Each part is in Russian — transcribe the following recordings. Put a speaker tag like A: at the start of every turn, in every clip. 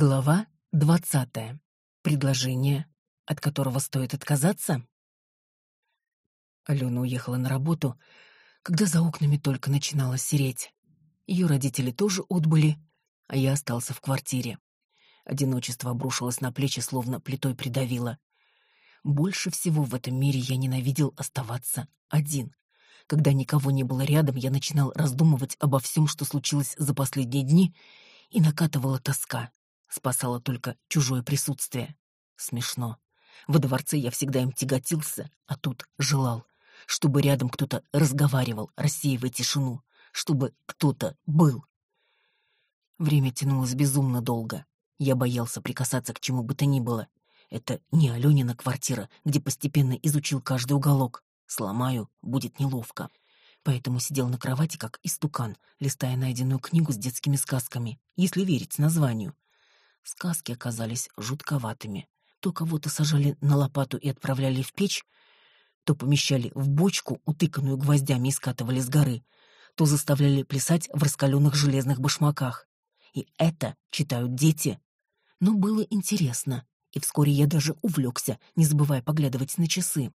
A: Глава двадцатая. Предложение, от которого стоит отказаться? Алена уехала на работу, когда за окнами только начинало сереть. Ее родители тоже отбыли, а я остался в квартире. Одиночество обрушилось на плечи, словно плитой придавило. Больше всего в этом мире я ненавидел оставаться один. Когда никого не было рядом, я начинал раздумывать обо всем, что случилось за последние дни, и накатывала тоска. Спасало только чужое присутствие. Смешно. Во дворце я всегда им тяготился, а тут желал, чтобы рядом кто-то разговаривал, рассеивая тишину, чтобы кто-то был. Время тянулось безумно долго. Я боялся прикасаться к чему бы то ни было. Это не Аленина квартира, где постепенно изучил каждый уголок. Сломаю, будет неловко. Поэтому сидел на кровати, как истукан, листая найденную книгу с детскими сказками, если верить названию. Сказки оказались жутковатыми. То кого-то сажали на лопату и отправляли в печь, то помещали в бочку, утыканную гвоздями и скатывали с горы, то заставляли плясать в раскаленных железных башмаках. И это читают дети. Но было интересно, и вскоре я даже увлекся, не забывая поглядывать на часы.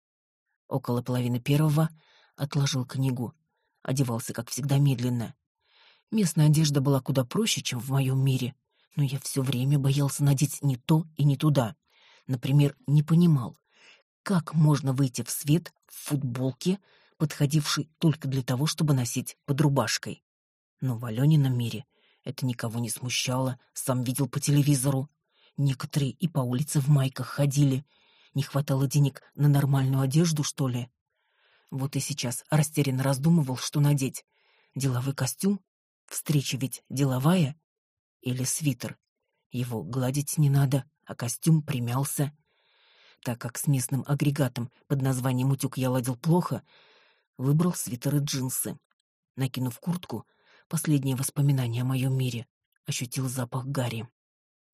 A: Около половины первого отложил книгу. Одевался, как всегда, медленно. Местная одежда была куда проще, чем в моем мире но я все время боялся надеть не то и не туда. Например, не понимал, как можно выйти в свет в футболке, подходившей только для того, чтобы носить под рубашкой. Но в Алёнином мире это никого не смущало, сам видел по телевизору. Некоторые и по улице в майках ходили. Не хватало денег на нормальную одежду, что ли? Вот и сейчас растерянно раздумывал, что надеть. Деловой костюм? Встреча ведь деловая или свитер. Его гладить не надо, а костюм примялся. Так как с местным агрегатом под названием утюг я ладил плохо, выбрал свитер и джинсы. Накинув куртку, последнее воспоминание о моем мире, ощутил запах гари.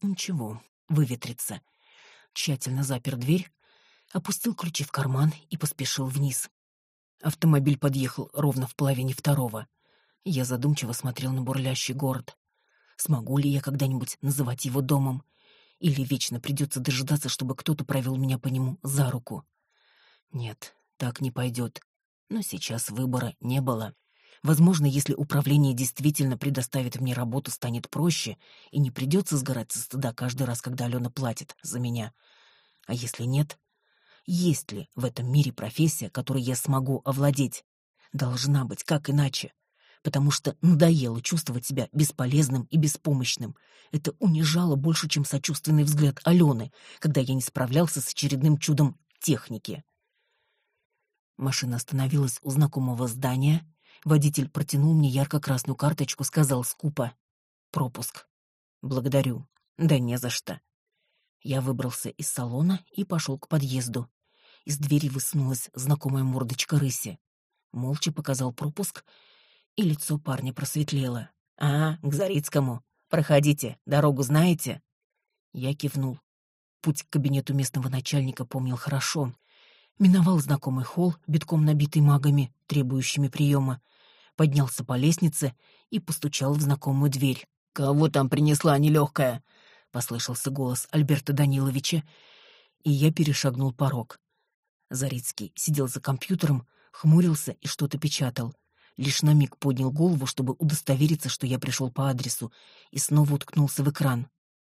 A: Ничего, выветрится. Тщательно запер дверь, опустил ключи в карман и поспешил вниз. Автомобиль подъехал ровно в половине второго. Я задумчиво смотрел на бурлящий город. Смогу ли я когда-нибудь называть его домом? Или вечно придется дожидаться, чтобы кто-то провел меня по нему за руку? Нет, так не пойдет. Но сейчас выбора не было. Возможно, если управление действительно предоставит мне работу, станет проще, и не придется сгорать со стыда каждый раз, когда Алена платит за меня. А если нет? Есть ли в этом мире профессия, которой я смогу овладеть? Должна быть, как иначе? Потому что надоело чувствовать себя бесполезным и беспомощным. Это унижало больше, чем сочувственный взгляд Алены, когда я не справлялся с очередным чудом техники. Машина остановилась у знакомого здания. Водитель протянул мне ярко-красную карточку, сказал скупо. «Пропуск». «Благодарю». «Да не за что». Я выбрался из салона и пошел к подъезду. Из двери высунулась знакомая мордочка рыси. Молча показал пропуск и лицо парня просветлело. «А, к Зарицкому. Проходите, дорогу знаете?» Я кивнул. Путь к кабинету местного начальника помнил хорошо. Миновал знакомый холл, битком набитый магами, требующими приема. Поднялся по лестнице и постучал в знакомую дверь. «Кого там принесла нелегкая?» — послышался голос Альберта Даниловича, и я перешагнул порог. Зарицкий сидел за компьютером, хмурился и что-то печатал — лишь на миг поднял голову, чтобы удостовериться, что я пришел по адресу, и снова уткнулся в экран.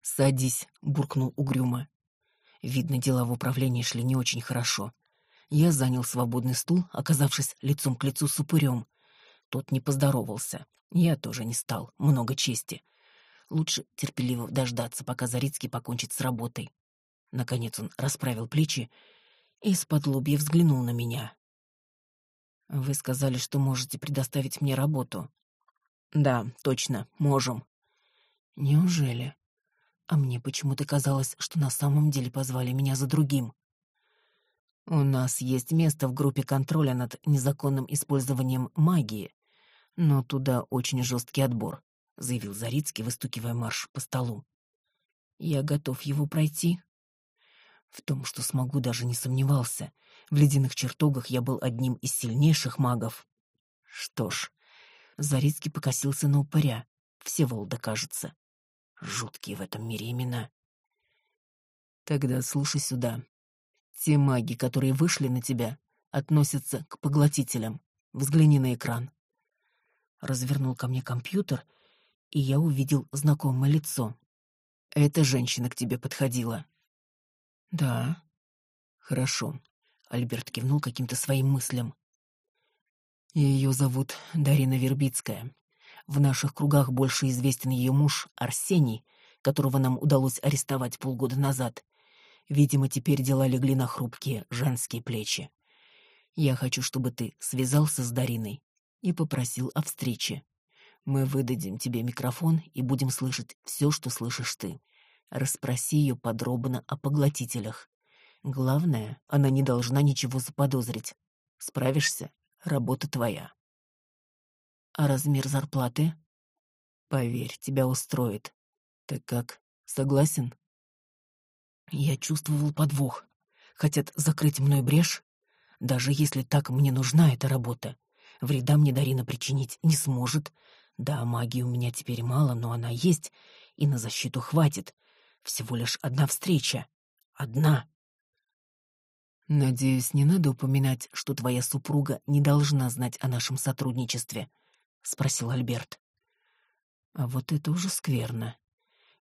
A: «Садись», — буркнул угрюмо. Видно, дела в управлении шли не очень хорошо. Я занял свободный стул, оказавшись лицом к лицу с упырем. Тот не поздоровался. Я тоже не стал. Много чести. Лучше терпеливо дождаться, пока Зарицкий покончит с работой. Наконец он расправил плечи и из-под взглянул на меня. Вы сказали, что можете предоставить мне работу. Да, точно, можем. Неужели? А мне почему-то казалось, что на самом деле позвали меня за другим. У нас есть место в группе контроля над незаконным использованием магии, но туда очень жесткий отбор, заявил Зарицкий, выстукивая марш по столу. Я готов его пройти. В том, что смогу, даже не сомневался. В ледяных чертогах я был одним из сильнейших магов. Что ж, Зарицкий покосился на упыря. Всеволода, кажется. Жуткие в этом мире имена. Тогда слушай сюда. Те маги, которые вышли на тебя, относятся к поглотителям. Взгляни на экран. Развернул ко мне компьютер, и я увидел знакомое лицо. Эта женщина к тебе подходила. Да. Хорошо. Альберт кивнул каким-то своим мыслям. Ее зовут Дарина Вербицкая. В наших кругах больше известен ее муж Арсений, которого нам удалось арестовать полгода назад. Видимо, теперь дела легли на хрупкие женские плечи. Я хочу, чтобы ты связался с Дариной и попросил о встрече. Мы выдадим тебе микрофон и будем слышать все, что слышишь ты. Расспроси ее подробно о поглотителях. Главное, она не должна ничего заподозрить. Справишься? Работа твоя. А размер зарплаты? Поверь, тебя устроит. Так как, согласен? Я чувствовал подвох. Хотят закрыть мной брешь? Даже если так мне нужна эта работа. Вреда мне Дарина причинить не сможет. Да, магии у меня теперь мало, но она есть, и на защиту хватит. Всего лишь одна встреча. Одна. Надеюсь, не надо упоминать, что твоя супруга не должна знать о нашем сотрудничестве, спросил Альберт. А вот это уже скверно.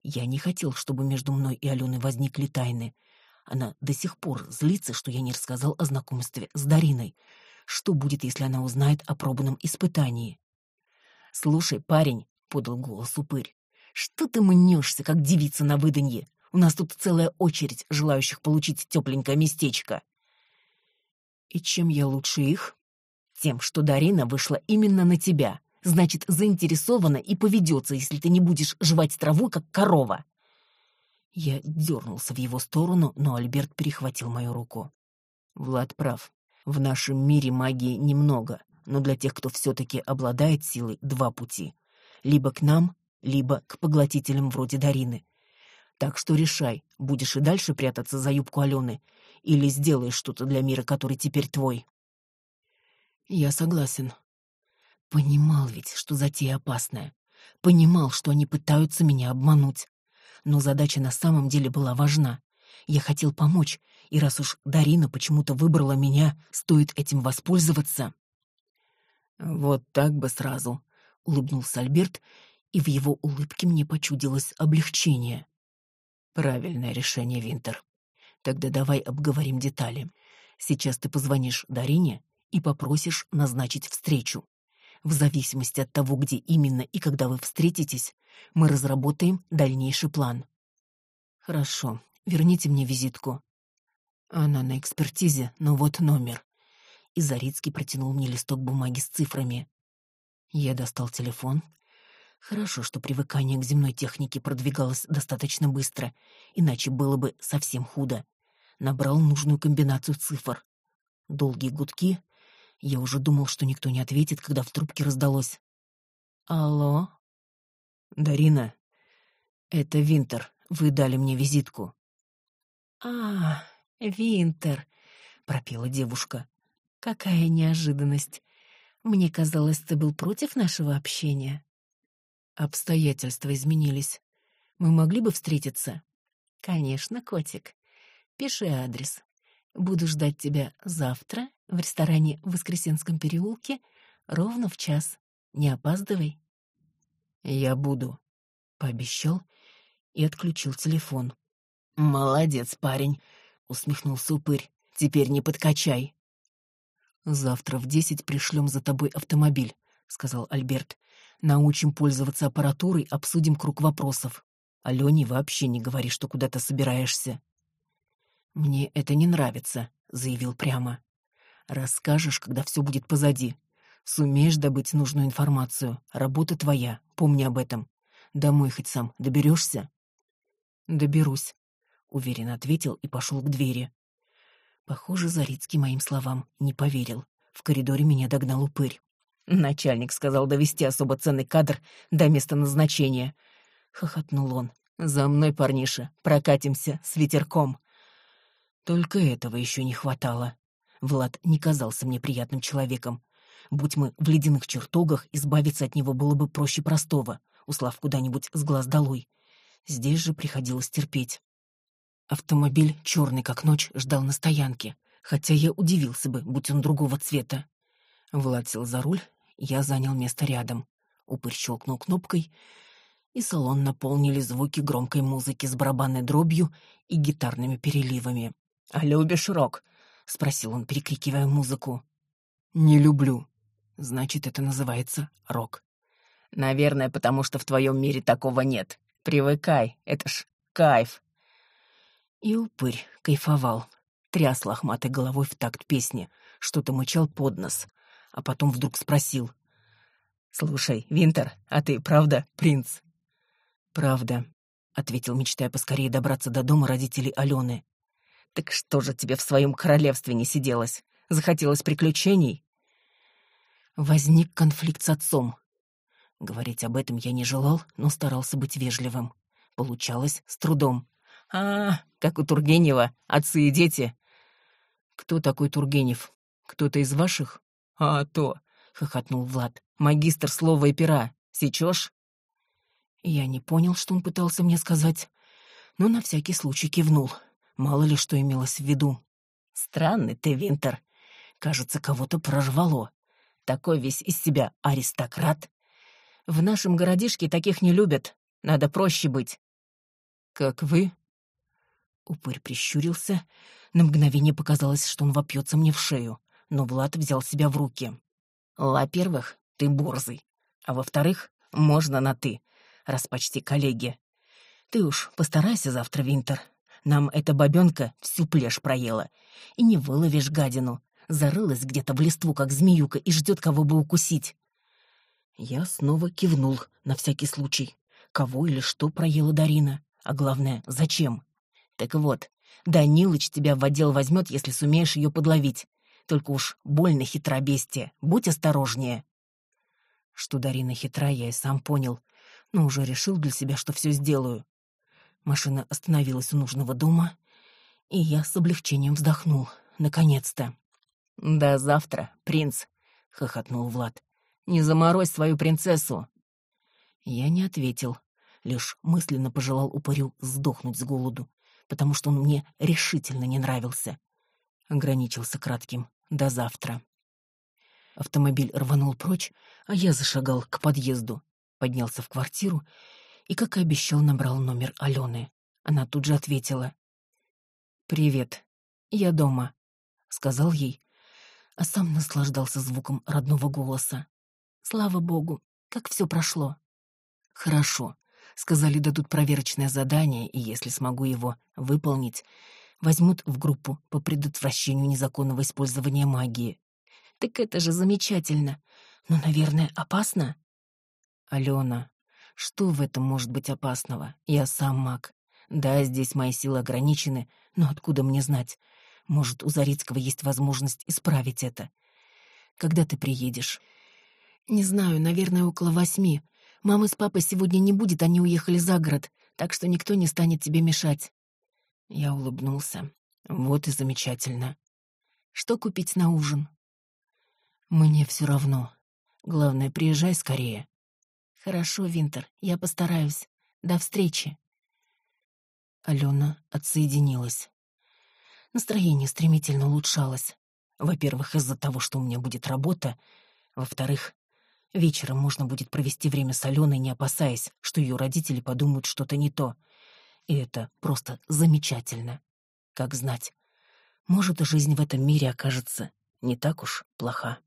A: Я не хотел, чтобы между мной и Аленой возникли тайны. Она до сих пор злится, что я не рассказал о знакомстве с Дариной. Что будет, если она узнает о пробном испытании? «Слушай, парень», — подал голос упырь, — «что ты мнешься, как девица на выданье? У нас тут целая очередь желающих получить тепленькое местечко». «И чем я лучше их?» «Тем, что Дарина вышла именно на тебя значит, заинтересована и поведется, если ты не будешь жевать траву, как корова. Я дернулся в его сторону, но Альберт перехватил мою руку. Влад прав. В нашем мире магии немного, но для тех, кто все-таки обладает силой, два пути. Либо к нам, либо к поглотителям вроде Дарины. Так что решай, будешь и дальше прятаться за юбку Алены или сделаешь что-то для мира, который теперь твой. Я согласен, Понимал ведь, что затея опасная. Понимал, что они пытаются меня обмануть. Но задача на самом деле была важна. Я хотел помочь, и раз уж Дарина почему-то выбрала меня, стоит этим воспользоваться. «Вот так бы сразу», — улыбнулся Альберт, и в его улыбке мне почудилось облегчение. «Правильное решение, Винтер. Тогда давай обговорим детали. Сейчас ты позвонишь Дарине и попросишь назначить встречу. В зависимости от того, где именно и когда вы встретитесь, мы разработаем дальнейший план. Хорошо, верните мне визитку. Она на экспертизе, но вот номер. И Зарицкий протянул мне листок бумаги с цифрами. Я достал телефон. Хорошо, что привыкание к земной технике продвигалось достаточно быстро, иначе было бы совсем худо. Набрал нужную комбинацию цифр. Долгие гудки, я уже думал, что никто не ответит, когда в трубке раздалось. «Алло?» «Дарина, это Винтер. Вы дали мне визитку».
B: «А, Винтер», — пропела девушка. «Какая неожиданность. Мне казалось, ты был против нашего общения».
A: «Обстоятельства изменились. Мы могли бы встретиться?»
B: «Конечно, котик. Пиши адрес. Буду ждать тебя завтра в ресторане в Воскресенском переулке ровно в час. Не опаздывай.
A: Я буду, пообещал и отключил телефон. Молодец, парень, усмехнулся упырь. Теперь не подкачай. Завтра в десять пришлем за тобой автомобиль, сказал Альберт. Научим пользоваться аппаратурой, обсудим круг вопросов. Алене вообще не говори, что куда-то собираешься. Мне это не нравится, заявил прямо. Расскажешь, когда все будет позади. Сумеешь добыть нужную информацию. Работа твоя, помни об этом. Домой хоть сам доберешься? Доберусь, уверенно ответил и пошел к двери. Похоже, Зарицкий моим словам не поверил. В коридоре меня догнал упырь. Начальник сказал довести особо ценный кадр до места назначения. Хохотнул он. За мной, парниша, прокатимся с ветерком. Только этого еще не хватало. Влад не казался мне приятным человеком. Будь мы в ледяных чертогах, избавиться от него было бы проще простого, услав куда-нибудь с глаз долой. Здесь же приходилось терпеть. Автомобиль, черный как ночь, ждал на стоянке, хотя я удивился бы, будь он другого цвета. Влад сел за руль, я занял место рядом. Упырь щелкнул кнопкой, и салон наполнили звуки громкой музыки с барабанной дробью и гитарными переливами. «А любишь рок?» — спросил он, перекрикивая музыку. «Не люблю. Значит, это называется рок». «Наверное, потому что в твоем мире такого нет. Привыкай, это ж кайф». И упырь кайфовал, тряс лохматой головой в такт песни, что-то мычал под нос, а потом вдруг спросил. «Слушай, Винтер, а ты правда принц?» «Правда», — ответил, мечтая поскорее добраться до дома родителей Алены. «Так что же тебе в своем королевстве не сиделось? Захотелось приключений?» Возник конфликт с отцом. Говорить об этом я не желал, но старался быть вежливым. Получалось с трудом. «А, как у Тургенева, отцы и дети». «Кто такой Тургенев? Кто-то из ваших?» «А то», — хохотнул Влад, — «магистр слова и пера. Сечешь?» Я не понял, что он пытался мне сказать, но на всякий случай кивнул. Мало ли что имелось в виду. «Странный ты, Винтер. Кажется, кого-то прорвало. Такой весь из себя аристократ. В нашем городишке таких не любят. Надо проще быть». «Как вы?» Упырь прищурился. На мгновение показалось, что он вопьется мне в шею, но Влад взял себя в руки. «Во-первых, ты борзый, а во-вторых, можно на «ты», раз почти коллеги. Ты уж постарайся завтра, Винтер. Нам эта бабенка всю плешь проела. И не выловишь гадину. Зарылась где-то в листву, как змеюка, и ждет, кого бы укусить». Я снова кивнул, на всякий случай. Кого или что проела Дарина? А главное, зачем? Так вот, Данилыч тебя в отдел возьмет, если сумеешь ее подловить. Только уж больно хитра бестия, будь осторожнее. Что Дарина хитра, я и сам понял, но уже решил для себя, что все сделаю. Машина остановилась у нужного дома, и я с облегчением вздохнул. Наконец-то. «До завтра, принц», — хохотнул Влад. «Не заморозь свою принцессу». Я не ответил, лишь мысленно пожелал упырю сдохнуть с голоду потому что он мне решительно не нравился. Ограничился кратким «до завтра». Автомобиль рванул прочь, а я зашагал к подъезду, поднялся в квартиру и, как и обещал, набрал номер Алены. Она тут же ответила. «Привет, я дома», — сказал ей, а сам наслаждался звуком родного голоса. «Слава богу, как все прошло». «Хорошо», Сказали, дадут проверочное задание, и если смогу его выполнить, возьмут в группу по предотвращению незаконного использования магии. Так это же замечательно. Но, наверное, опасно? Алена, что в этом может быть опасного? Я сам маг. Да, здесь мои силы ограничены, но откуда мне знать? Может, у Зарицкого есть возможность исправить это. Когда ты приедешь? Не знаю, наверное, около восьми. Мамы с папой сегодня не будет, они уехали за город, так что никто не станет тебе мешать». Я улыбнулся. «Вот и замечательно. Что купить на ужин?» «Мне все равно. Главное, приезжай скорее». «Хорошо, Винтер, я постараюсь. До встречи». Алена отсоединилась. Настроение стремительно улучшалось. Во-первых, из-за того, что у меня будет работа. Во-вторых, Вечером можно будет провести время с Аленой, не опасаясь, что ее родители подумают что-то не то. И это просто замечательно. Как знать, может, жизнь в этом мире окажется не так уж плоха.